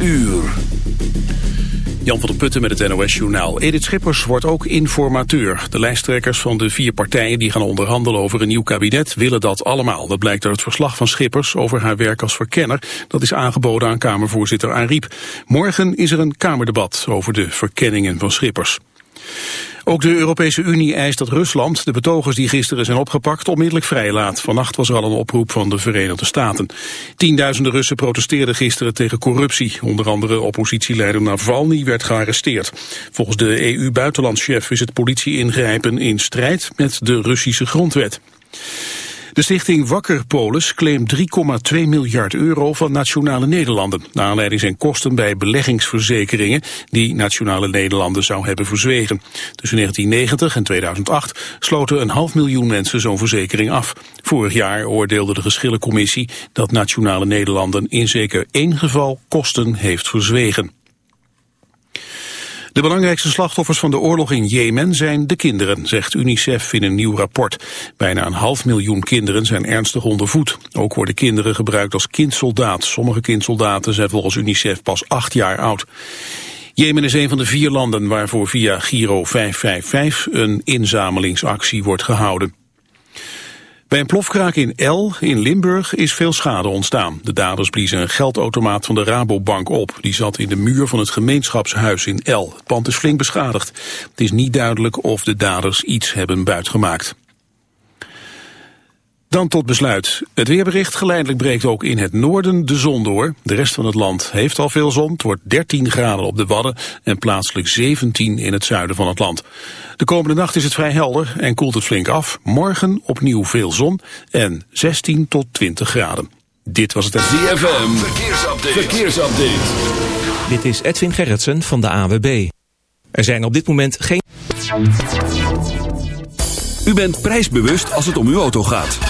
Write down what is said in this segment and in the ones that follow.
uur. Jan van der Putten met het NOS-journaal. Edith Schippers wordt ook informateur. De lijsttrekkers van de vier partijen die gaan onderhandelen over een nieuw kabinet willen dat allemaal. Dat blijkt uit het verslag van Schippers over haar werk als verkenner. Dat is aangeboden aan Kamervoorzitter Ariep. Morgen is er een Kamerdebat over de verkenningen van Schippers. Ook de Europese Unie eist dat Rusland de betogers die gisteren zijn opgepakt onmiddellijk vrijlaat. Vannacht was er al een oproep van de Verenigde Staten. Tienduizenden Russen protesteerden gisteren tegen corruptie. Onder andere oppositieleider Navalny werd gearresteerd. Volgens de EU-buitenlandschef is het politie ingrijpen in strijd met de Russische grondwet. De stichting Wakker Polis claimt 3,2 miljard euro van Nationale Nederlanden. Naar aanleiding zijn kosten bij beleggingsverzekeringen die Nationale Nederlanden zou hebben verzwegen. Tussen 1990 en 2008 sloten een half miljoen mensen zo'n verzekering af. Vorig jaar oordeelde de geschillencommissie dat Nationale Nederlanden in zeker één geval kosten heeft verzwegen. De belangrijkste slachtoffers van de oorlog in Jemen zijn de kinderen, zegt UNICEF in een nieuw rapport. Bijna een half miljoen kinderen zijn ernstig ondervoed. Ook worden kinderen gebruikt als kindsoldaat. Sommige kindsoldaten zijn volgens UNICEF pas acht jaar oud. Jemen is een van de vier landen waarvoor via Giro 555 een inzamelingsactie wordt gehouden. Bij een plofkraak in El in Limburg is veel schade ontstaan. De daders bliezen een geldautomaat van de Rabobank op. Die zat in de muur van het gemeenschapshuis in El. Het pand is flink beschadigd. Het is niet duidelijk of de daders iets hebben buitgemaakt. Dan tot besluit. Het weerbericht geleidelijk breekt ook in het noorden de zon door. De rest van het land heeft al veel zon. Het wordt 13 graden op de Wadden en plaatselijk 17 in het zuiden van het land. De komende nacht is het vrij helder en koelt het flink af. Morgen opnieuw veel zon en 16 tot 20 graden. Dit was het... ZFM, verkeersupdate. verkeersupdate. Dit is Edwin Gerritsen van de AWB. Er zijn op dit moment geen... U bent prijsbewust als het om uw auto gaat.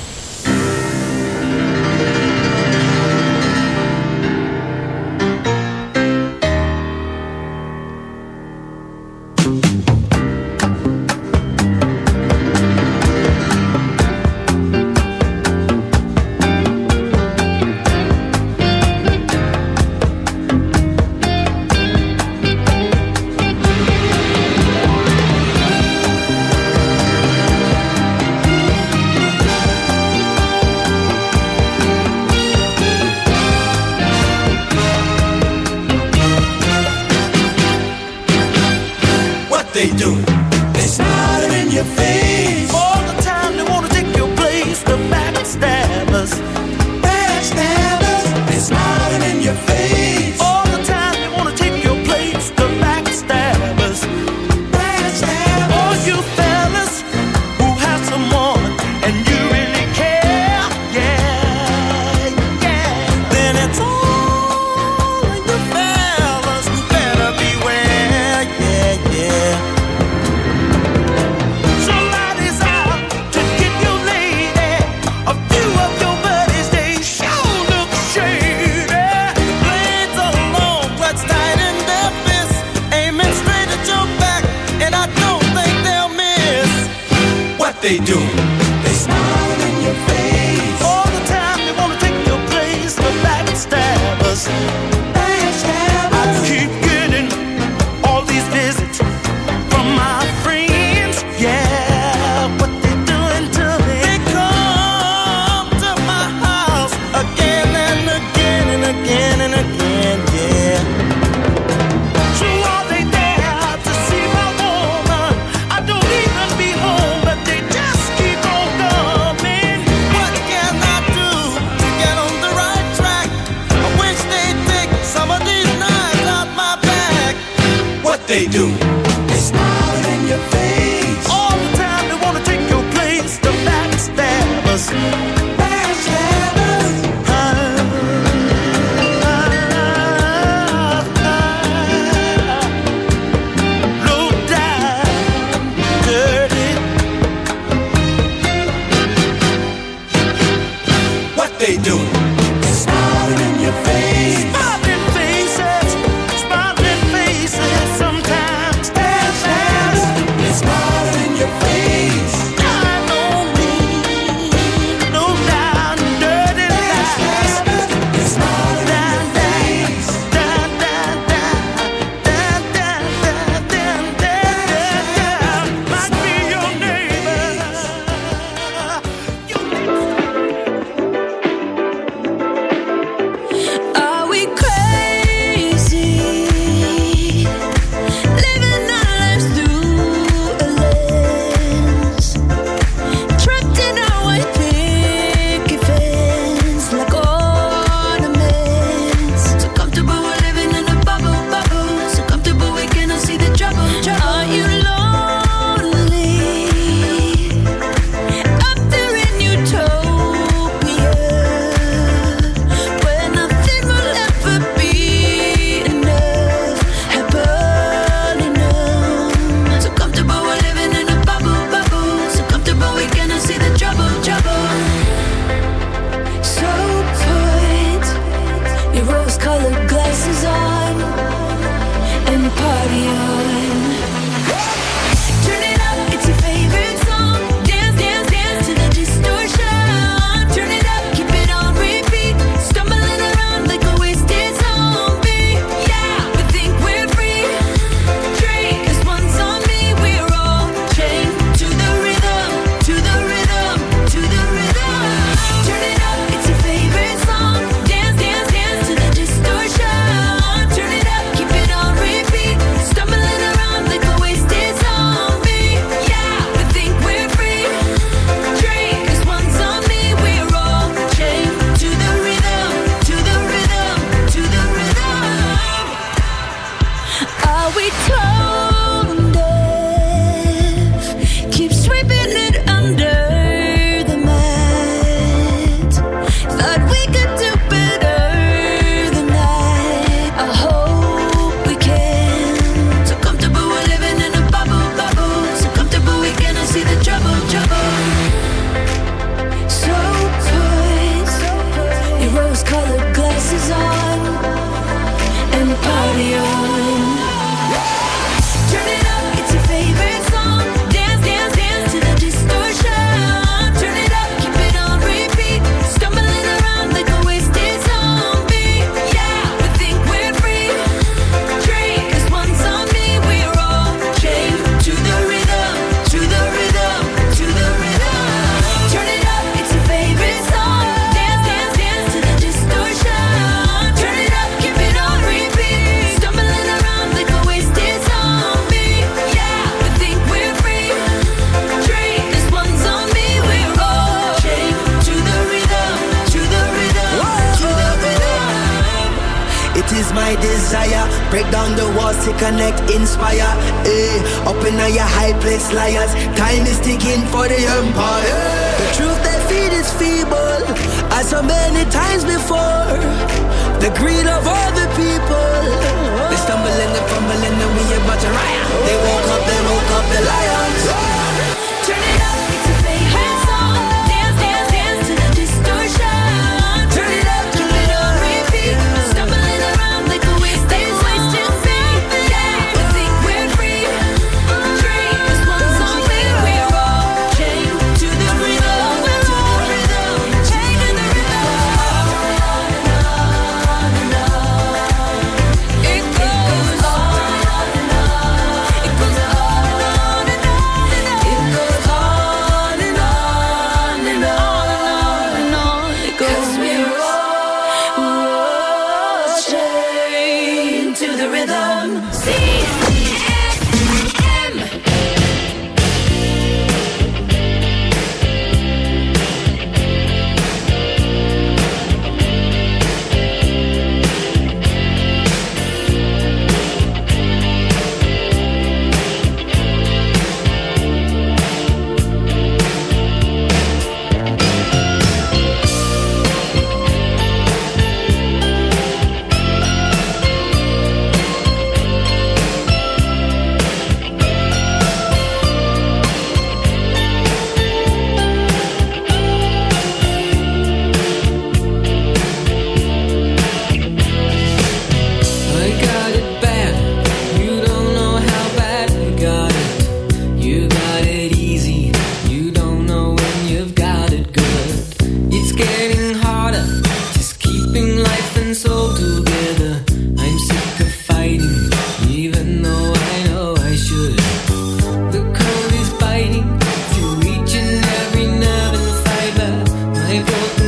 do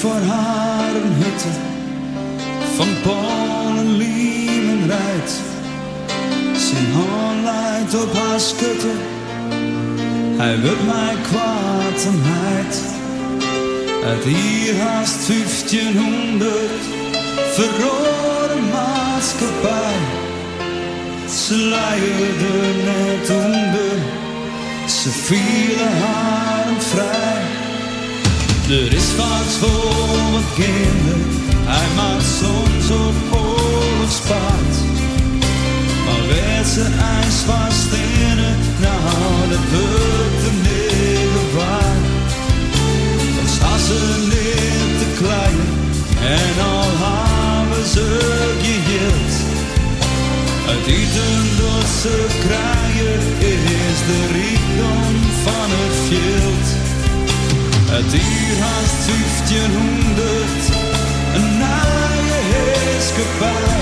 voor haar een hutte van Polen, Liemen rijdt. Zijn hand leidt op haar schutte, hij wil mij kwaad en heid. Uit hier haast 1500 verrode maatschappij. Ze leiden net onder, ze vielen haar vrij. Er is vaak voor wat kinderen, hij maakt soms op oorlogspaard. Maar werd ze ijs vast in het, nou dat wordt de negen waar. Dan staan ze niet te klein en al hebben ze geheeld. Uit eten dat krijgen is de rijkdom van het veld. Het hier haast 1500, een naaie heerskepaar.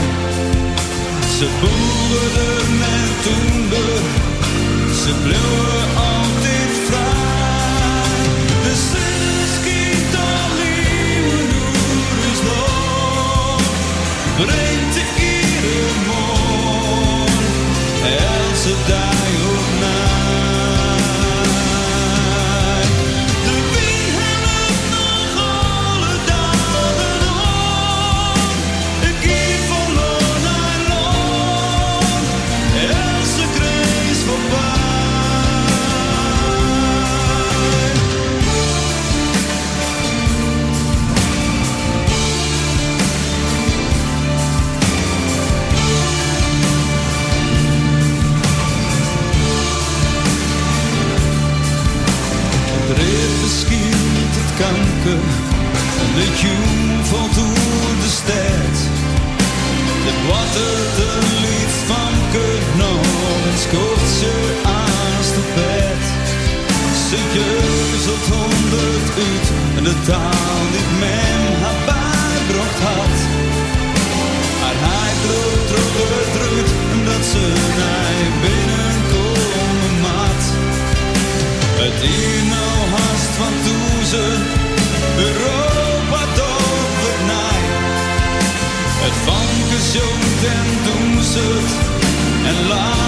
Ze boerden en toender, ze bleven altijd vrij. De schiet al nieuwe is nog, en de jong valt door de stad. De water de lied van kut nog en scoort ze aan de bed. Ze jeuzelt honderd uit en de taal doen ze het, en laken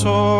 soul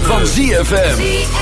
Van ZFM.